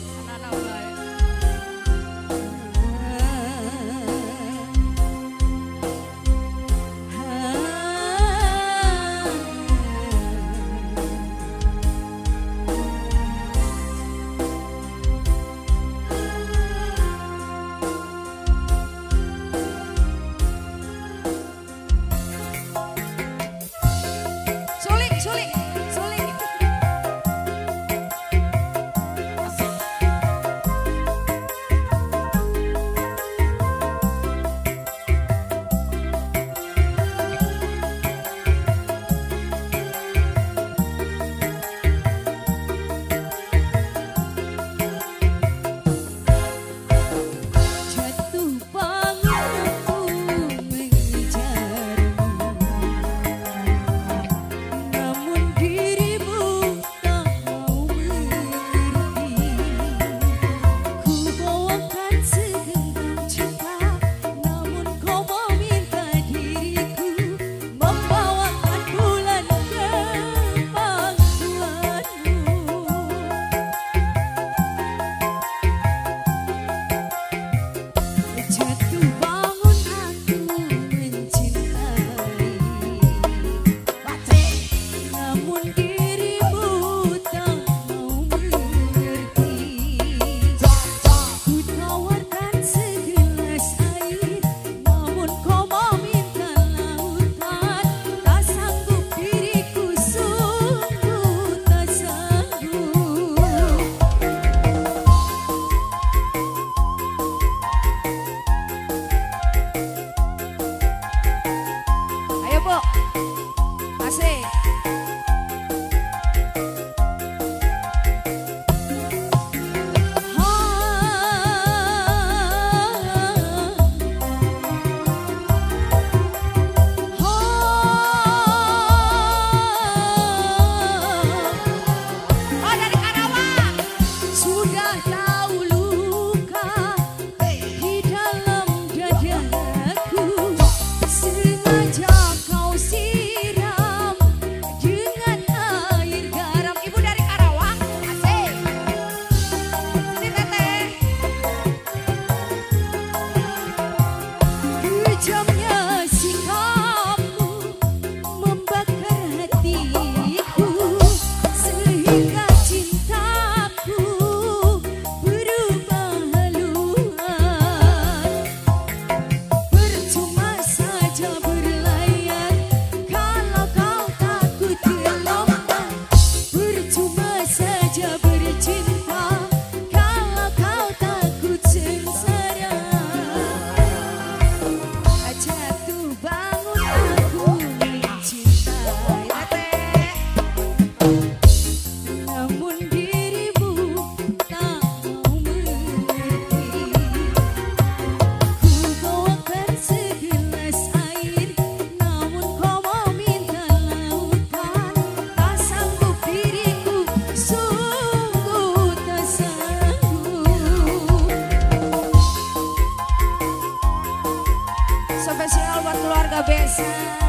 no, no. cabeça.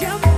Jump.